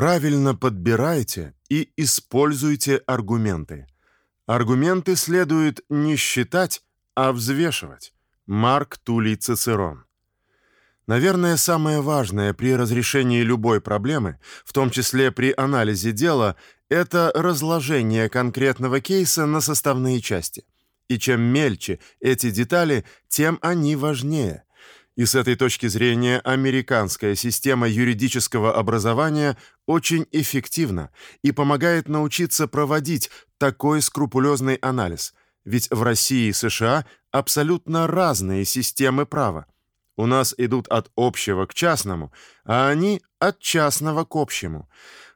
Правильно подбирайте и используйте аргументы. Аргументы следует не считать, а взвешивать. Марк Тулей Цицерон. Наверное, самое важное при разрешении любой проблемы, в том числе при анализе дела, это разложение конкретного кейса на составные части. И чем мельче эти детали, тем они важнее. И с этой точки зрения американская система юридического образования очень эффективна и помогает научиться проводить такой скрупулезный анализ. Ведь в России и США абсолютно разные системы права. У нас идут от общего к частному, а они от частного к общему.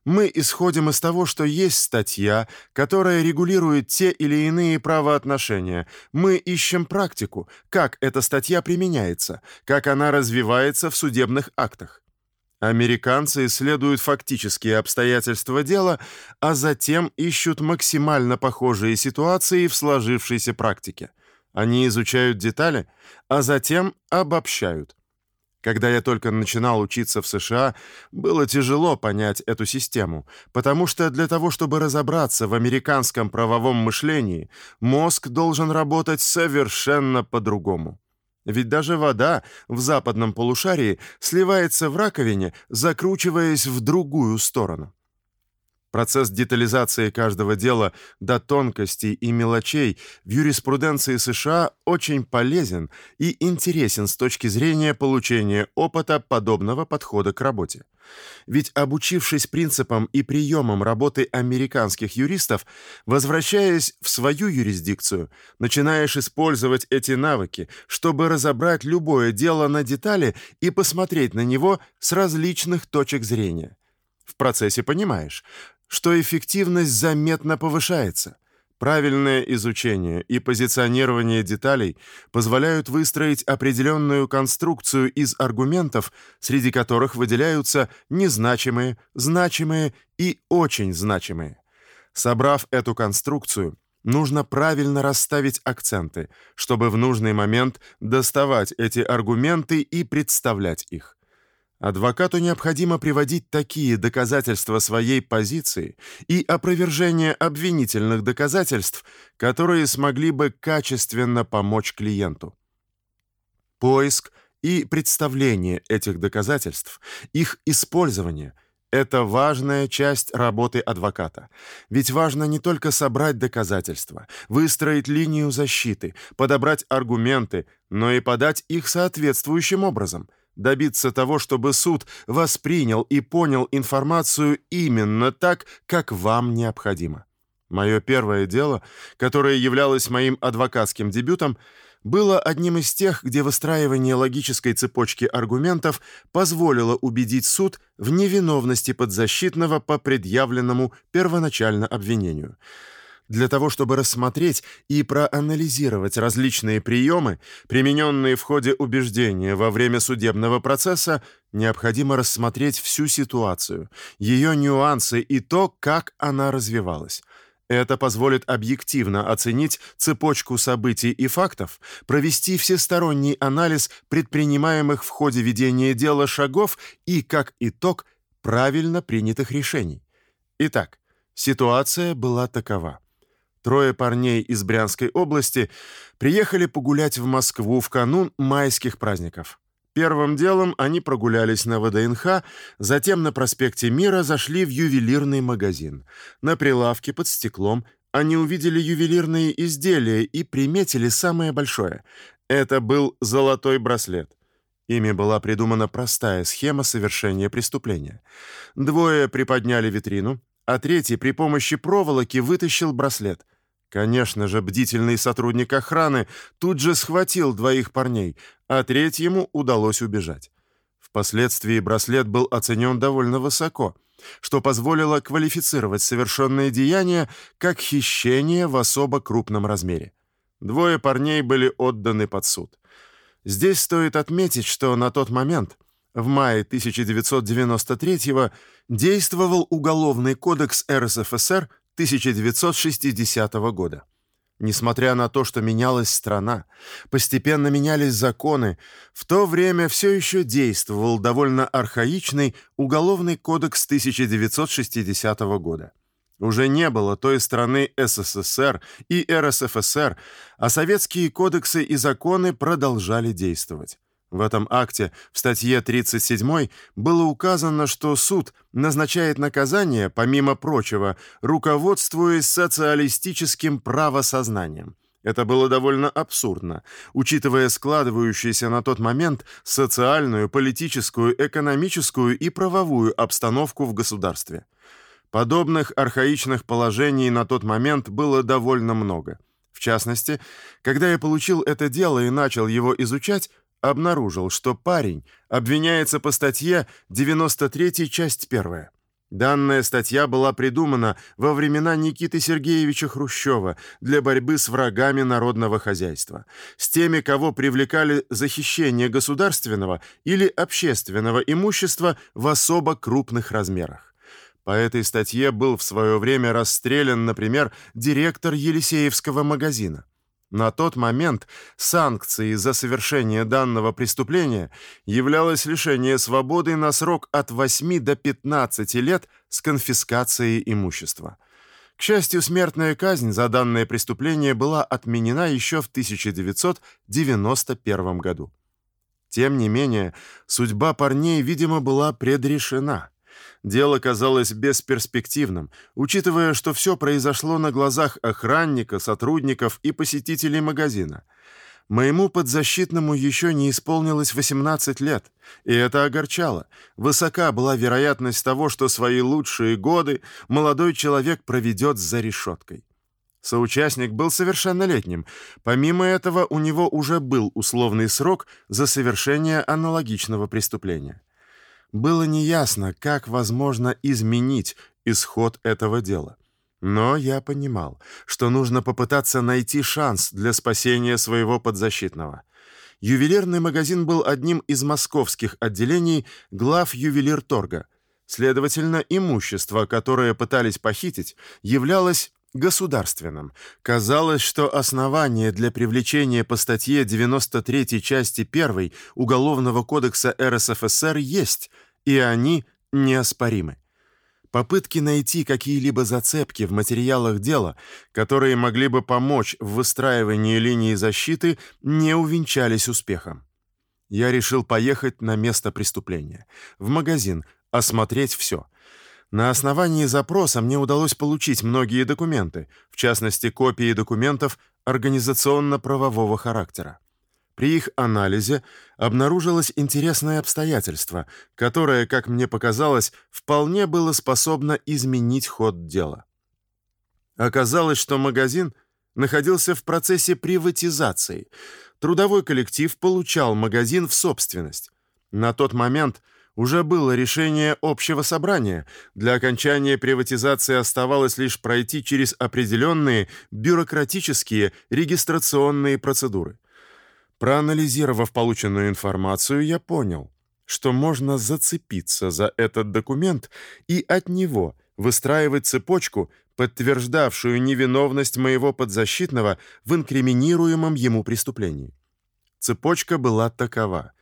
Мы исходим из того, что есть статья, которая регулирует те или иные правоотношения. Мы ищем практику, как эта статья применяется, как она развивается в судебных актах. Американцы исследуют фактические обстоятельства дела, а затем ищут максимально похожие ситуации в сложившейся практике. Они изучают детали, а затем обобщают. Когда я только начинал учиться в США, было тяжело понять эту систему, потому что для того, чтобы разобраться в американском правовом мышлении, мозг должен работать совершенно по-другому. Ведь даже вода в западном полушарии сливается в раковине, закручиваясь в другую сторону. Процесс детализации каждого дела до тонкостей и мелочей в юриспруденции США очень полезен и интересен с точки зрения получения опыта подобного подхода к работе. Ведь обучившись принципам и приемам работы американских юристов, возвращаясь в свою юрисдикцию, начинаешь использовать эти навыки, чтобы разобрать любое дело на детали и посмотреть на него с различных точек зрения. В процессе понимаешь, что эффективность заметно повышается. Правильное изучение и позиционирование деталей позволяют выстроить определенную конструкцию из аргументов, среди которых выделяются незначимые, значимые и очень значимые. Собрав эту конструкцию, нужно правильно расставить акценты, чтобы в нужный момент доставать эти аргументы и представлять их. Адвокату необходимо приводить такие доказательства своей позиции и опровержение обвинительных доказательств, которые смогли бы качественно помочь клиенту. Поиск и представление этих доказательств, их использование это важная часть работы адвоката. Ведь важно не только собрать доказательства, выстроить линию защиты, подобрать аргументы, но и подать их соответствующим образом – добиться того, чтобы суд воспринял и понял информацию именно так, как вам необходимо. Мое первое дело, которое являлось моим адвокатским дебютом, было одним из тех, где выстраивание логической цепочки аргументов позволило убедить суд в невиновности подзащитного по предъявленному первоначально обвинению. Для того, чтобы рассмотреть и проанализировать различные приемы, примененные в ходе убеждения во время судебного процесса, необходимо рассмотреть всю ситуацию, ее нюансы и то, как она развивалась. Это позволит объективно оценить цепочку событий и фактов, провести всесторонний анализ предпринимаемых в ходе ведения дела шагов и, как итог, правильно принятых решений. Итак, ситуация была такова. Трое парней из Брянской области приехали погулять в Москву в канун майских праздников. Первым делом они прогулялись на ВДНХ, затем на проспекте Мира зашли в ювелирный магазин. На прилавке под стеклом они увидели ювелирные изделия и приметили самое большое. Это был золотой браслет. Ими была придумана простая схема совершения преступления. Двое приподняли витрину, а третий при помощи проволоки вытащил браслет. Конечно же, бдительный сотрудник охраны тут же схватил двоих парней, а третьему удалось убежать. Впоследствии браслет был оценен довольно высоко, что позволило квалифицировать совершенное деяние как хищение в особо крупном размере. Двое парней были отданы под суд. Здесь стоит отметить, что на тот момент, в мае 1993-го, действовал Уголовный кодекс РСФСР 1960 года. Несмотря на то, что менялась страна, постепенно менялись законы, в то время все еще действовал довольно архаичный Уголовный кодекс 1960 года. Уже не было той страны СССР и РСФСР, а советские кодексы и законы продолжали действовать. В этом акте в статье 37 было указано, что суд назначает наказание, помимо прочего, руководствуясь социалистическим правосознанием. Это было довольно абсурдно, учитывая складывающуюся на тот момент социальную, политическую, экономическую и правовую обстановку в государстве. Подобных архаичных положений на тот момент было довольно много. В частности, когда я получил это дело и начал его изучать, обнаружил, что парень обвиняется по статье 93, часть 1. Данная статья была придумана во времена Никиты Сергеевича Хрущева для борьбы с врагами народного хозяйства, с теми, кого привлекали за хищение государственного или общественного имущества в особо крупных размерах. По этой статье был в свое время расстрелян, например, директор Елисеевского магазина. На тот момент санкцией за совершение данного преступления являлось лишение свободы на срок от 8 до 15 лет с конфискацией имущества. К счастью, смертная казнь за данное преступление была отменена еще в 1991 году. Тем не менее, судьба парней, видимо, была предрешена. Дело казалось бесперспективным, учитывая, что все произошло на глазах охранника, сотрудников и посетителей магазина. Моему подзащитному еще не исполнилось 18 лет, и это огорчало. Высока была вероятность того, что свои лучшие годы молодой человек проведет за решеткой. Соучастник был совершеннолетним. Помимо этого, у него уже был условный срок за совершение аналогичного преступления. Было неясно, как возможно изменить исход этого дела. Но я понимал, что нужно попытаться найти шанс для спасения своего подзащитного. Ювелирный магазин был одним из московских отделений глав ювелирторга. Следовательно, имущество, которое пытались похитить, являлось государственным. Казалось, что основания для привлечения по статье 93 части 1 Уголовного кодекса РСФСР есть, и они неоспоримы. Попытки найти какие-либо зацепки в материалах дела, которые могли бы помочь в выстраивании линии защиты, не увенчались успехом. Я решил поехать на место преступления, в магазин, осмотреть все. На основании запроса мне удалось получить многие документы, в частности, копии документов организационно-правового характера. При их анализе обнаружилось интересное обстоятельство, которое, как мне показалось, вполне было способно изменить ход дела. Оказалось, что магазин находился в процессе приватизации. Трудовой коллектив получал магазин в собственность. На тот момент уже было решение общего собрания. Для окончания приватизации оставалось лишь пройти через определенные бюрократические регистрационные процедуры. Проанализировав полученную информацию, я понял, что можно зацепиться за этот документ и от него выстраивать цепочку, подтверждавшую невиновность моего подзащитного в инкриминируемом ему преступлении. Цепочка была такова: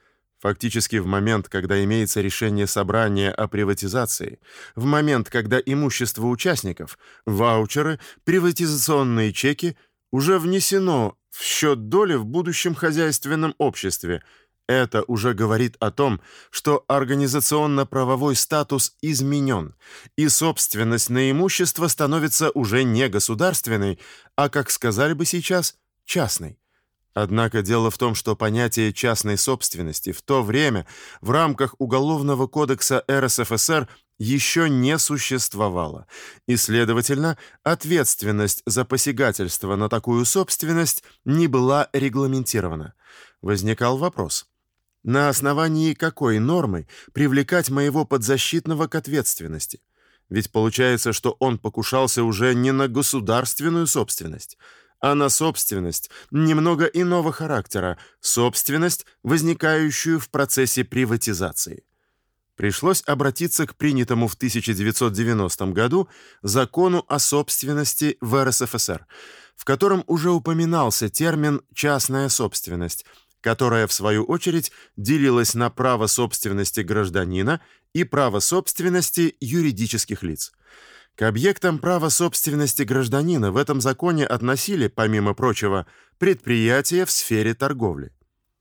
Фактически в момент, когда имеется решение собрания о приватизации, в момент, когда имущество участников, ваучеры, приватизационные чеки уже внесено в счет доли в будущем хозяйственном обществе. Это уже говорит о том, что организационно-правовой статус изменен, и собственность на имущество становится уже не государственной, а, как сказали бы сейчас, частной. Однако дело в том, что понятие частной собственности в то время в рамках Уголовного кодекса РСФСР еще не существовало, и, следовательно, ответственность за посягательство на такую собственность не была регламентирована. Возникал вопрос: на основании какой нормы привлекать моего подзащитного к ответственности? Ведь получается, что он покушался уже не на государственную собственность, а на собственность немного иного характера, собственность, возникающую в процессе приватизации. Пришлось обратиться к принятому в 1990 году закону о собственности в РСФСР, в котором уже упоминался термин частная собственность, которая в свою очередь делилась на право собственности гражданина и право собственности юридических лиц. К объектам права собственности гражданина в этом законе относили, помимо прочего, предприятия в сфере торговли.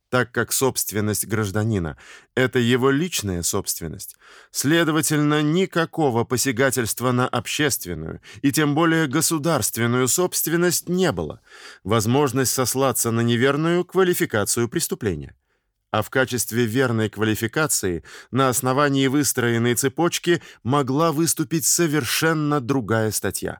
Так как собственность гражданина это его личная собственность, следовательно, никакого посягательства на общественную и тем более государственную собственность не было. Возможность сослаться на неверную квалификацию преступления а в качестве верной квалификации на основании выстроенной цепочки могла выступить совершенно другая статья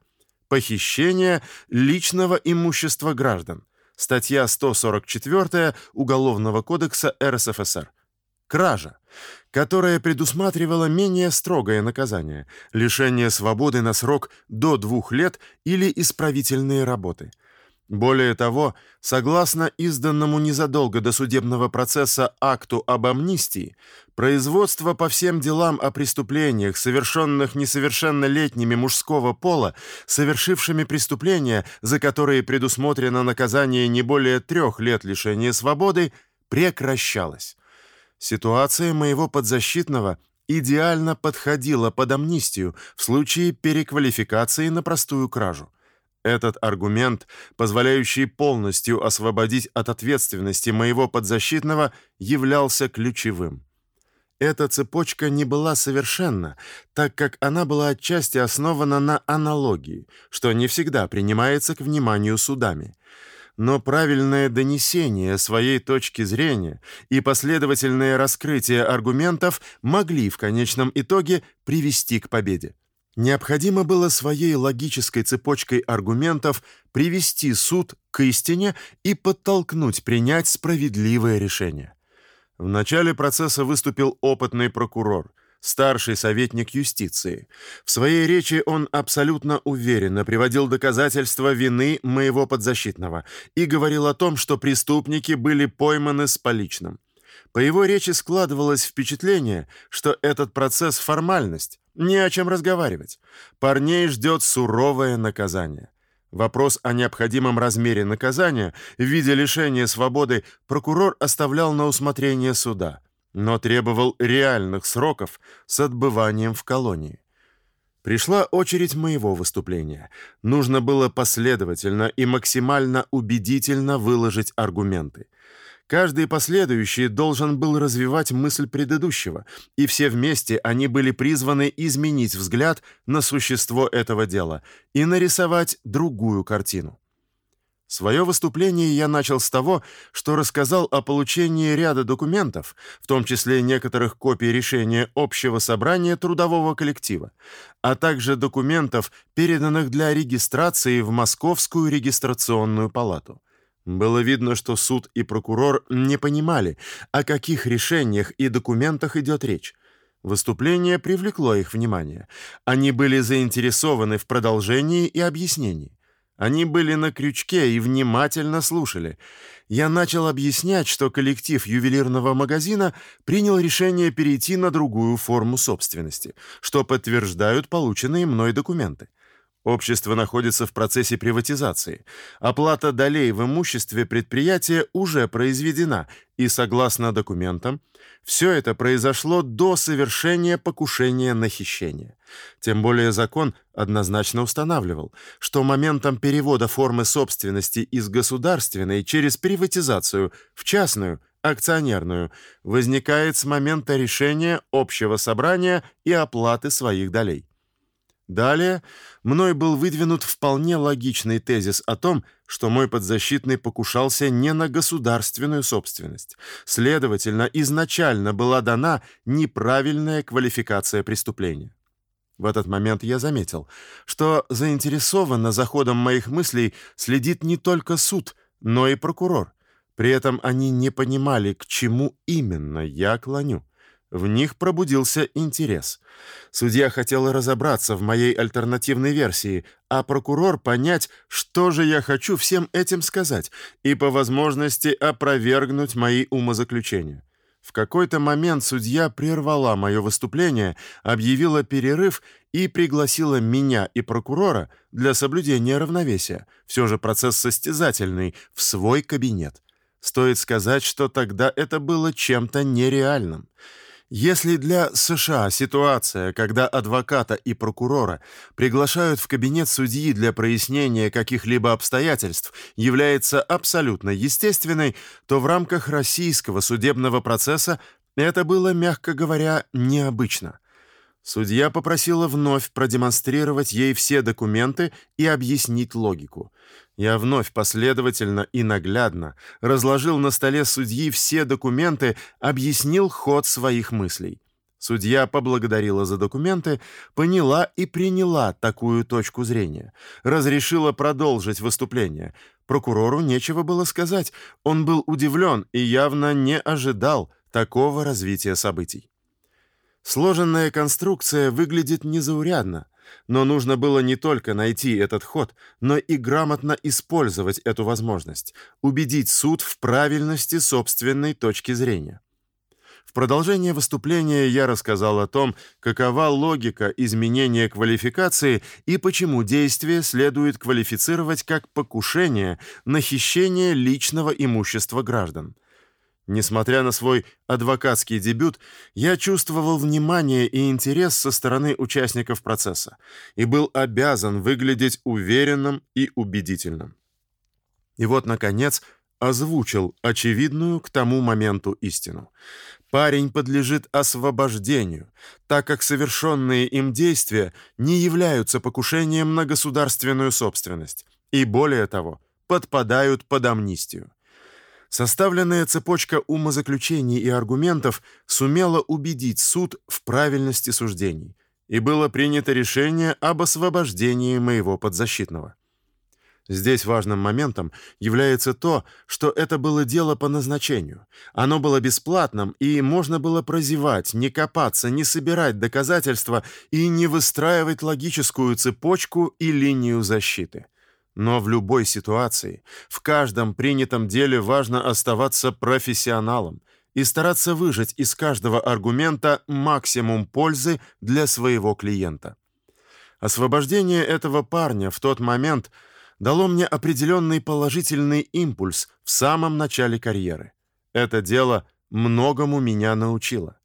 похищение личного имущества граждан. Статья 144 Уголовного кодекса РСФСР. Кража, которая предусматривала менее строгое наказание лишение свободы на срок до двух лет или исправительные работы. Более того, согласно изданному незадолго до судебного процесса акту об амнистии, производство по всем делам о преступлениях, совершенных несовершеннолетними мужского пола, совершившими преступления, за которые предусмотрено наказание не более трех лет лишения свободы, прекращалось. Ситуация моего подзащитного идеально подходила под амнистию в случае переквалификации на простую кражу. Этот аргумент, позволяющий полностью освободить от ответственности моего подзащитного, являлся ключевым. Эта цепочка не была совершенна, так как она была отчасти основана на аналогии, что не всегда принимается к вниманию судами. Но правильное донесение своей точки зрения и последовательное раскрытие аргументов могли в конечном итоге привести к победе. Необходимо было своей логической цепочкой аргументов привести суд к истине и подтолкнуть принять справедливое решение. В начале процесса выступил опытный прокурор, старший советник юстиции. В своей речи он абсолютно уверенно приводил доказательства вины моего подзащитного и говорил о том, что преступники были пойманы с поличным. По его речи складывалось впечатление, что этот процесс формальность, не о чем разговаривать. Парней ждет суровое наказание. Вопрос о необходимом размере наказания в виде лишения свободы прокурор оставлял на усмотрение суда, но требовал реальных сроков с отбыванием в колонии. Пришла очередь моего выступления. Нужно было последовательно и максимально убедительно выложить аргументы. Каждый последующий должен был развивать мысль предыдущего, и все вместе они были призваны изменить взгляд на существо этого дела и нарисовать другую картину. Свое выступление я начал с того, что рассказал о получении ряда документов, в том числе некоторых копий решения общего собрания трудового коллектива, а также документов, переданных для регистрации в Московскую регистрационную палату. Было видно, что суд и прокурор не понимали, о каких решениях и документах идет речь. Выступление привлекло их внимание. Они были заинтересованы в продолжении и объяснении. Они были на крючке и внимательно слушали. Я начал объяснять, что коллектив ювелирного магазина принял решение перейти на другую форму собственности, что подтверждают полученные мной документы. Общество находится в процессе приватизации. Оплата долей в имуществе предприятия уже произведена, и согласно документам, все это произошло до совершения покушения на хищение. Тем более закон однозначно устанавливал, что моментом перевода формы собственности из государственной через приватизацию в частную акционерную возникает с момента решения общего собрания и оплаты своих долей. Далее мной был выдвинут вполне логичный тезис о том, что мой подзащитный покушался не на государственную собственность. Следовательно, изначально была дана неправильная квалификация преступления. В этот момент я заметил, что заинтересованно за ходом моих мыслей следит не только суд, но и прокурор. При этом они не понимали, к чему именно я клоню. В них пробудился интерес. Судья хотел разобраться в моей альтернативной версии, а прокурор понять, что же я хочу всем этим сказать, и по возможности опровергнуть мои умозаключения. В какой-то момент судья прервала мое выступление, объявила перерыв и пригласила меня и прокурора для соблюдения равновесия, все же процесс состязательный, в свой кабинет. Стоит сказать, что тогда это было чем-то нереальным. Если для США ситуация, когда адвоката и прокурора приглашают в кабинет судьи для прояснения каких-либо обстоятельств, является абсолютно естественной, то в рамках российского судебного процесса это было, мягко говоря, необычно. Судья попросила вновь продемонстрировать ей все документы и объяснить логику. Я вновь последовательно и наглядно разложил на столе судьи все документы, объяснил ход своих мыслей. Судья поблагодарила за документы, поняла и приняла такую точку зрения, разрешила продолжить выступление. Прокурору нечего было сказать, он был удивлен и явно не ожидал такого развития событий. Сложенная конструкция выглядит незаурядно, но нужно было не только найти этот ход, но и грамотно использовать эту возможность, убедить суд в правильности собственной точки зрения. В продолжение выступления я рассказал о том, какова логика изменения квалификации и почему действие следует квалифицировать как покушение на хищение личного имущества граждан. Несмотря на свой адвокатский дебют, я чувствовал внимание и интерес со стороны участников процесса и был обязан выглядеть уверенным и убедительным. И вот наконец озвучил очевидную к тому моменту истину. Парень подлежит освобождению, так как совершенные им действия не являются покушением на государственную собственность и более того, подпадают под амнистию. Составленная цепочка умозаключений и аргументов сумела убедить суд в правильности суждений, и было принято решение об освобождении моего подзащитного. Здесь важным моментом является то, что это было дело по назначению. Оно было бесплатным, и можно было прозевать, не копаться, не собирать доказательства и не выстраивать логическую цепочку и линию защиты. Но в любой ситуации, в каждом принятом деле важно оставаться профессионалом и стараться выжать из каждого аргумента максимум пользы для своего клиента. Освобождение этого парня в тот момент дало мне определенный положительный импульс в самом начале карьеры. Это дело многому меня научило.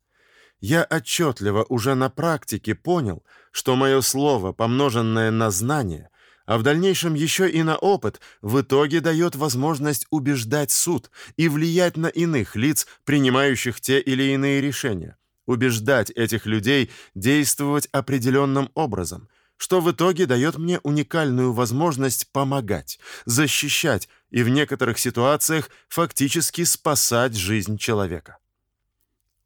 Я отчетливо уже на практике понял, что мое слово, помноженное на знание, а в дальнейшем еще и на опыт, в итоге дает возможность убеждать суд и влиять на иных лиц, принимающих те или иные решения, убеждать этих людей действовать определенным образом, что в итоге дает мне уникальную возможность помогать, защищать и в некоторых ситуациях фактически спасать жизнь человека.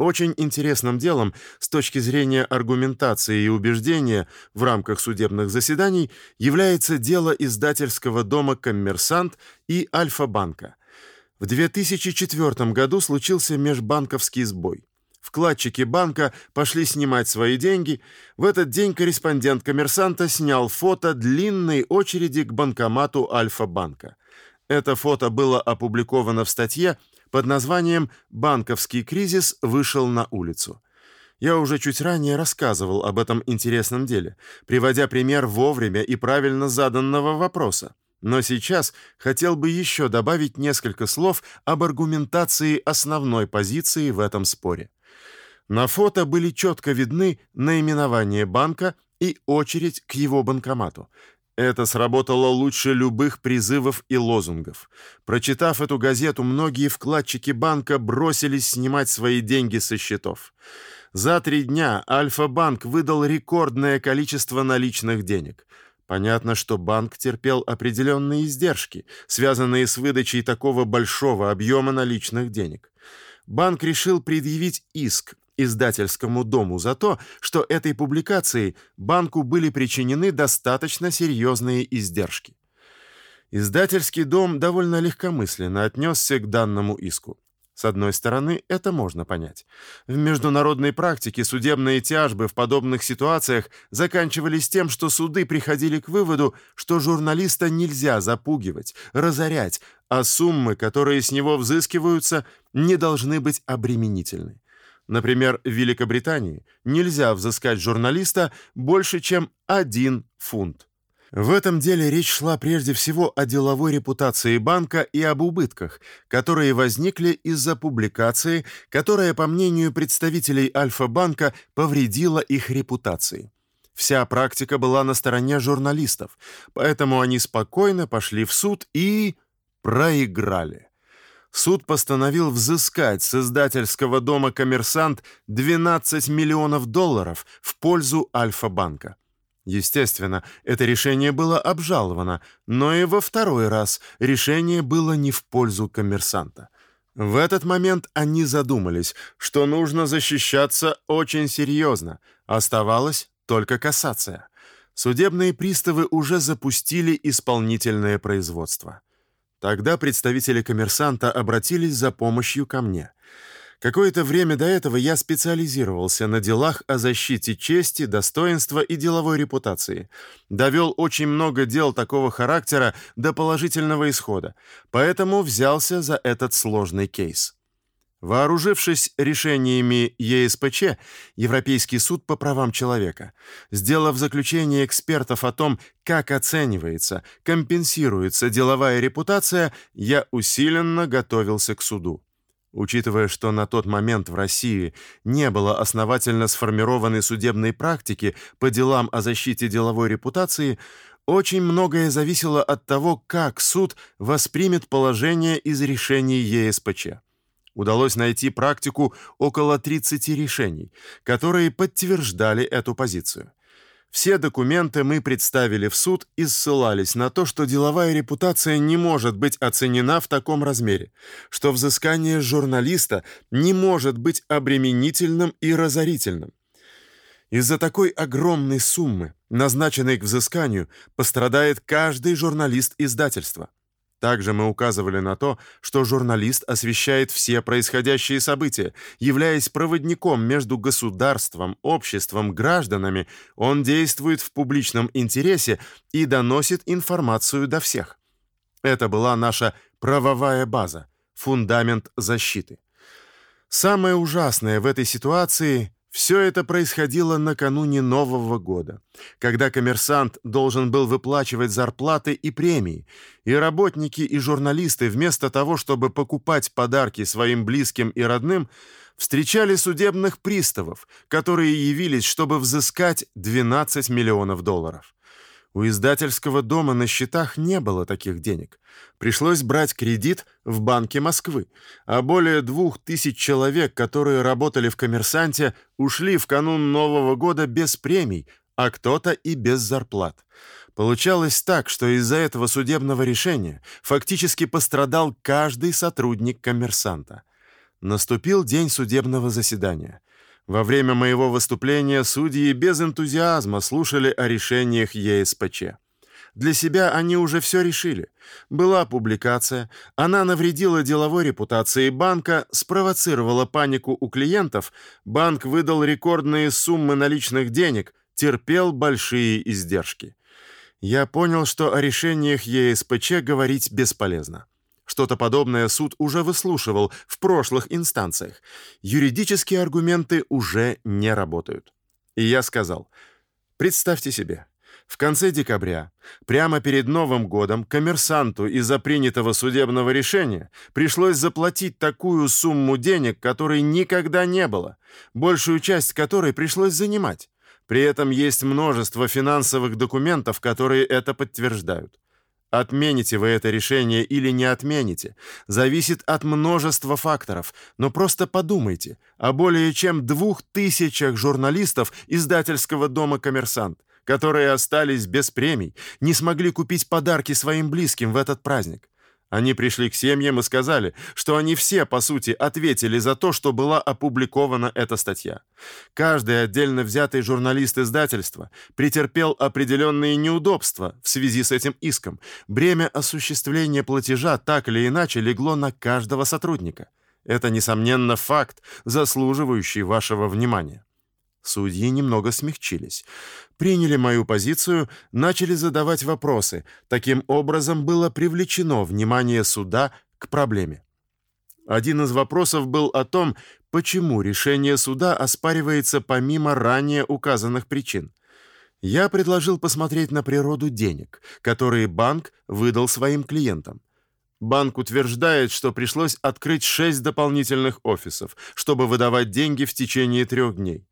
Очень интересным делом с точки зрения аргументации и убеждения в рамках судебных заседаний является дело издательского дома «Коммерсант» и «Альфа-банка». В 2004 году случился межбанковский сбой. Вкладчики банка пошли снимать свои деньги. В этот день корреспондент «Коммерсанта» снял фото длинной очереди к банкомату Альфа-банка. Это фото было опубликовано в статье под названием «Банковский кризис вышел на улицу». Я уже чуть ранее рассказывал об этом интересном деле, приводя пример вовремя и правильно заданного вопроса. Но сейчас хотел бы еще добавить несколько слов об аргументации основной позиции в этом споре. На фото были четко видны наименование банка и очередь к его банкомату. Это сработало лучше любых призывов и лозунгов. Прочитав эту газету, многие вкладчики банка бросились снимать свои деньги со счетов. За три дня Альфа-банк выдал рекордное количество наличных денег. Понятно, что банк терпел определенные издержки, связанные с выдачей такого большого объема наличных денег. Банк решил предъявить иск издательскому дому за то, что этой публикацией банку были причинены достаточно серьезные издержки. Издательский дом довольно легкомысленно отнесся к данному иску. С одной стороны, это можно понять. В международной практике судебные тяжбы в подобных ситуациях заканчивались тем, что суды приходили к выводу, что журналиста нельзя запугивать, разорять, а суммы, которые с него взыскиваются, не должны быть обременительны. Например, в Великобритании нельзя взыскать журналиста больше, чем 1 фунт. В этом деле речь шла прежде всего о деловой репутации банка и об убытках, которые возникли из-за публикации, которая, по мнению представителей Альфа-банка, повредила их репутации. Вся практика была на стороне журналистов, поэтому они спокойно пошли в суд и проиграли суд постановил взыскать с издательского дома «Коммерсант» 12 миллионов долларов в пользу Альфа-банка. Естественно, это решение было обжаловано, но и во второй раз решение было не в пользу коммерсанта. В этот момент они задумались, что нужно защищаться очень серьезно. Оставалось только кассация. Судебные приставы уже запустили исполнительное производство. Тогда представители коммерсанта обратились за помощью ко мне. Какое-то время до этого я специализировался на делах о защите чести, достоинства и деловой репутации. Довел очень много дел такого характера до положительного исхода, поэтому взялся за этот сложный кейс. Вооружившись решениями ЕСПЧ, Европейский суд по правам человека, сделав заключение экспертов о том, как оценивается, компенсируется деловая репутация, я усиленно готовился к суду. Учитывая, что на тот момент в России не было основательно сформированной судебной практики по делам о защите деловой репутации, очень многое зависело от того, как суд воспримет положение из решений ЕСПЧ удалось найти практику около 30 решений, которые подтверждали эту позицию. Все документы мы представили в суд и ссылались на то, что деловая репутация не может быть оценена в таком размере, что взыскание журналиста не может быть обременительным и разорительным. Из-за такой огромной суммы, назначенной к взысканию, пострадает каждый журналист издательства. Также мы указывали на то, что журналист освещает все происходящие события, являясь проводником между государством, обществом, гражданами. Он действует в публичном интересе и доносит информацию до всех. Это была наша правовая база, фундамент защиты. Самое ужасное в этой ситуации все это происходило накануне Нового года, когда коммерсант должен был выплачивать зарплаты и премии, и работники и журналисты вместо того, чтобы покупать подарки своим близким и родным, встречали судебных приставов, которые явились, чтобы взыскать 12 миллионов долларов. У издательского дома на счетах не было таких денег. Пришлось брать кредит в Банке Москвы, а более двух тысяч человек, которые работали в «Коммерсанте», ушли в канун Нового года без премий, а кто-то и без зарплат. Получалось так, что из-за этого судебного решения фактически пострадал каждый сотрудник «Коммерсанта». Наступил день судебного заседания. Во время моего выступления судьи без энтузиазма слушали о решениях ЕСПЧ. Для себя они уже все решили. Была публикация, она навредила деловой репутации банка, спровоцировала панику у клиентов, банк выдал рекордные суммы наличных денег, терпел большие издержки. Я понял, что о решениях ЕСПЧ говорить бесполезно. Что-то подобное суд уже выслушивал в прошлых инстанциях. Юридические аргументы уже не работают. И я сказал: "Представьте себе, в конце декабря, прямо перед Новым годом, коммерсанту из-за принятого судебного решения пришлось заплатить такую сумму денег, которой никогда не было, большую часть которой пришлось занимать. При этом есть множество финансовых документов, которые это подтверждают. Отмените вы это решение или не отмените, зависит от множества факторов, но просто подумайте о более чем двух тысячах журналистов издательского дома «Коммерсант», которые остались без премий, не смогли купить подарки своим близким в этот праздник. Они пришли к семьям и сказали, что они все, по сути, ответили за то, что была опубликована эта статья. Каждый отдельно взятый журналист издательства претерпел определенные неудобства в связи с этим иском. Бремя осуществления платежа так или иначе легло на каждого сотрудника. Это, несомненно, факт, заслуживающий вашего внимания. Судьи немного смягчились, приняли мою позицию, начали задавать вопросы. Таким образом было привлечено внимание суда к проблеме. Один из вопросов был о том, почему решение суда оспаривается помимо ранее указанных причин. Я предложил посмотреть на природу денег, которые банк выдал своим клиентам. Банк утверждает, что пришлось открыть шесть дополнительных офисов, чтобы выдавать деньги в течение трех дней.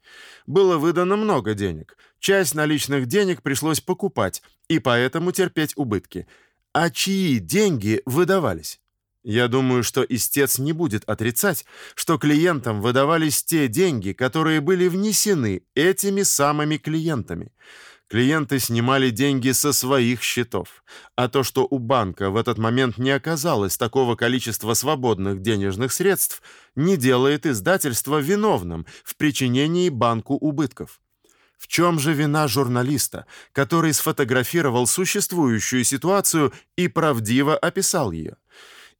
Было выдано много денег. Часть наличных денег пришлось покупать и поэтому терпеть убытки. А чьи деньги выдавались? Я думаю, что истец не будет отрицать, что клиентам выдавались те деньги, которые были внесены этими самыми клиентами. Клиенты снимали деньги со своих счетов, а то, что у банка в этот момент не оказалось такого количества свободных денежных средств, не делает издательство виновным в причинении банку убытков. В чем же вина журналиста, который сфотографировал существующую ситуацию и правдиво описал ее?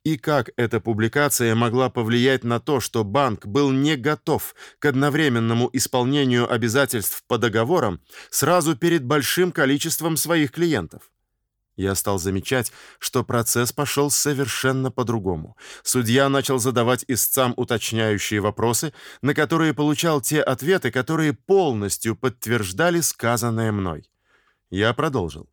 И как эта публикация могла повлиять на то, что банк был не готов к одновременному исполнению обязательств по договорам сразу перед большим количеством своих клиентов. Я стал замечать, что процесс пошел совершенно по-другому. Судья начал задавать истцам уточняющие вопросы, на которые получал те ответы, которые полностью подтверждали сказанное мной. Я продолжил.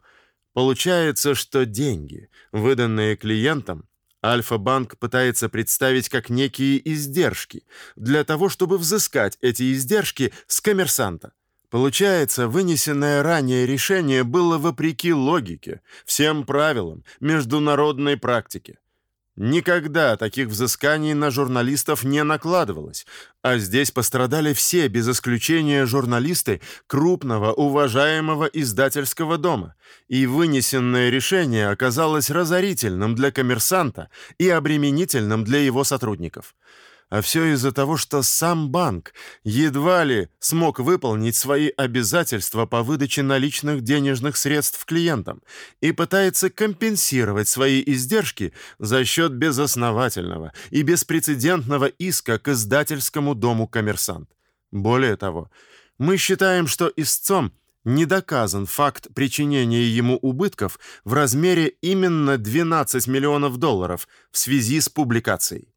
Получается, что деньги, выданные клиентам, Альфа-банк пытается представить как некие издержки для того, чтобы взыскать эти издержки с коммерсанта. Получается, вынесенное ранее решение было вопреки логике, всем правилам, международной практике. Никогда таких взысканий на журналистов не накладывалось, а здесь пострадали все без исключения журналисты крупного уважаемого издательского дома, и вынесенное решение оказалось разорительным для коммерсанта и обременительным для его сотрудников. А все из-за того, что сам банк едва ли смог выполнить свои обязательства по выдаче наличных денежных средств клиентам и пытается компенсировать свои издержки за счет безосновательного и беспрецедентного иска к издательскому дому «Коммерсант». Более того, мы считаем, что истцом не доказан факт причинения ему убытков в размере именно 12 миллионов долларов в связи с публикацией.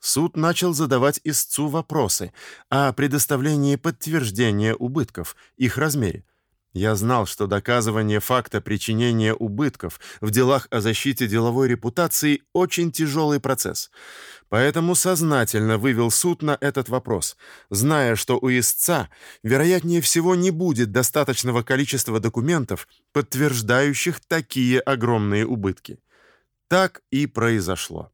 Суд начал задавать истцу вопросы о предоставлении подтверждения убытков, их размере. Я знал, что доказывание факта причинения убытков в делах о защите деловой репутации очень тяжелый процесс. Поэтому сознательно вывел суд на этот вопрос, зная, что у истца, вероятнее всего, не будет достаточного количества документов, подтверждающих такие огромные убытки. Так и произошло.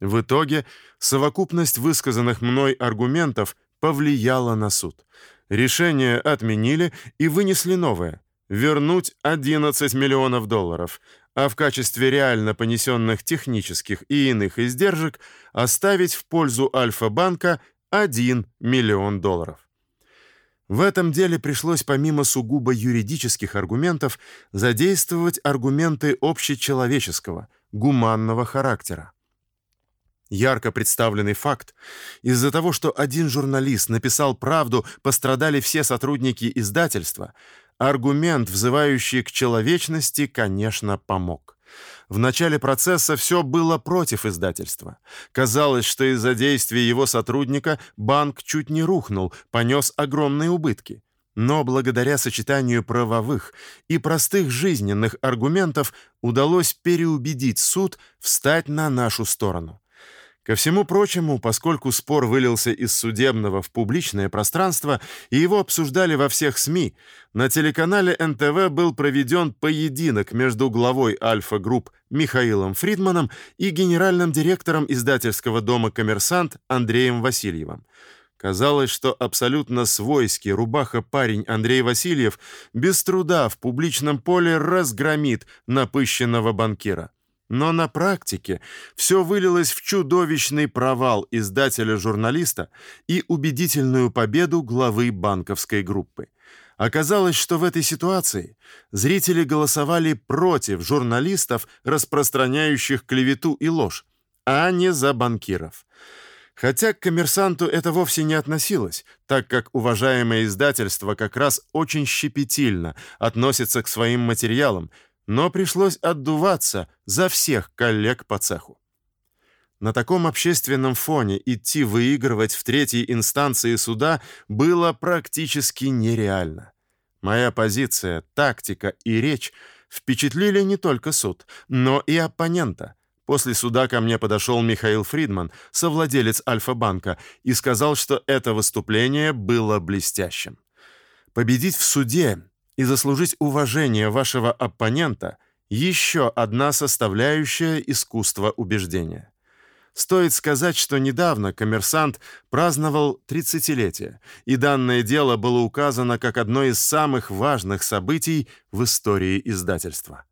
В итоге совокупность высказанных мной аргументов повлияла на суд. Решение отменили и вынесли новое вернуть 11 миллионов долларов, а в качестве реально понесенных технических и иных издержек оставить в пользу Альфа-банка 1 миллион долларов. В этом деле пришлось помимо сугубо юридических аргументов задействовать аргументы общечеловеческого, гуманного характера ярко представленный факт. Из-за того, что один журналист написал правду, пострадали все сотрудники издательства. Аргумент, взывающий к человечности, конечно, помог. В начале процесса все было против издательства. Казалось, что из-за действий его сотрудника банк чуть не рухнул, понес огромные убытки. Но благодаря сочетанию правовых и простых жизненных аргументов удалось переубедить суд встать на нашу сторону. Ко всему прочему, поскольку спор вылился из судебного в публичное пространство и его обсуждали во всех СМИ, на телеканале НТВ был проведен поединок между главой Альфа Групп Михаилом Фридманом и генеральным директором издательского дома Коммерсант Андреем Васильевым. Казалось, что абсолютно свойский рубаха-парень Андрей Васильев без труда в публичном поле разгромит напыщенного банкира. Но на практике все вылилось в чудовищный провал издателя-журналиста и убедительную победу главы банковской группы. Оказалось, что в этой ситуации зрители голосовали против журналистов, распространяющих клевету и ложь, а не за банкиров. Хотя к коммерсанту это вовсе не относилось, так как уважаемое издательство как раз очень щепетильно относится к своим материалам, но пришлось отдуваться за всех коллег по цеху. На таком общественном фоне идти выигрывать в третьей инстанции суда было практически нереально. Моя позиция, тактика и речь впечатлили не только суд, но и оппонента – После суда ко мне подошел Михаил Фридман, совладелец Альфа-банка, и сказал, что это выступление было блестящим. Победить в суде и заслужить уважение вашего оппонента еще одна составляющая искусства убеждения. Стоит сказать, что недавно коммерсант праздновал 30-летие, и данное дело было указано как одно из самых важных событий в истории издательства.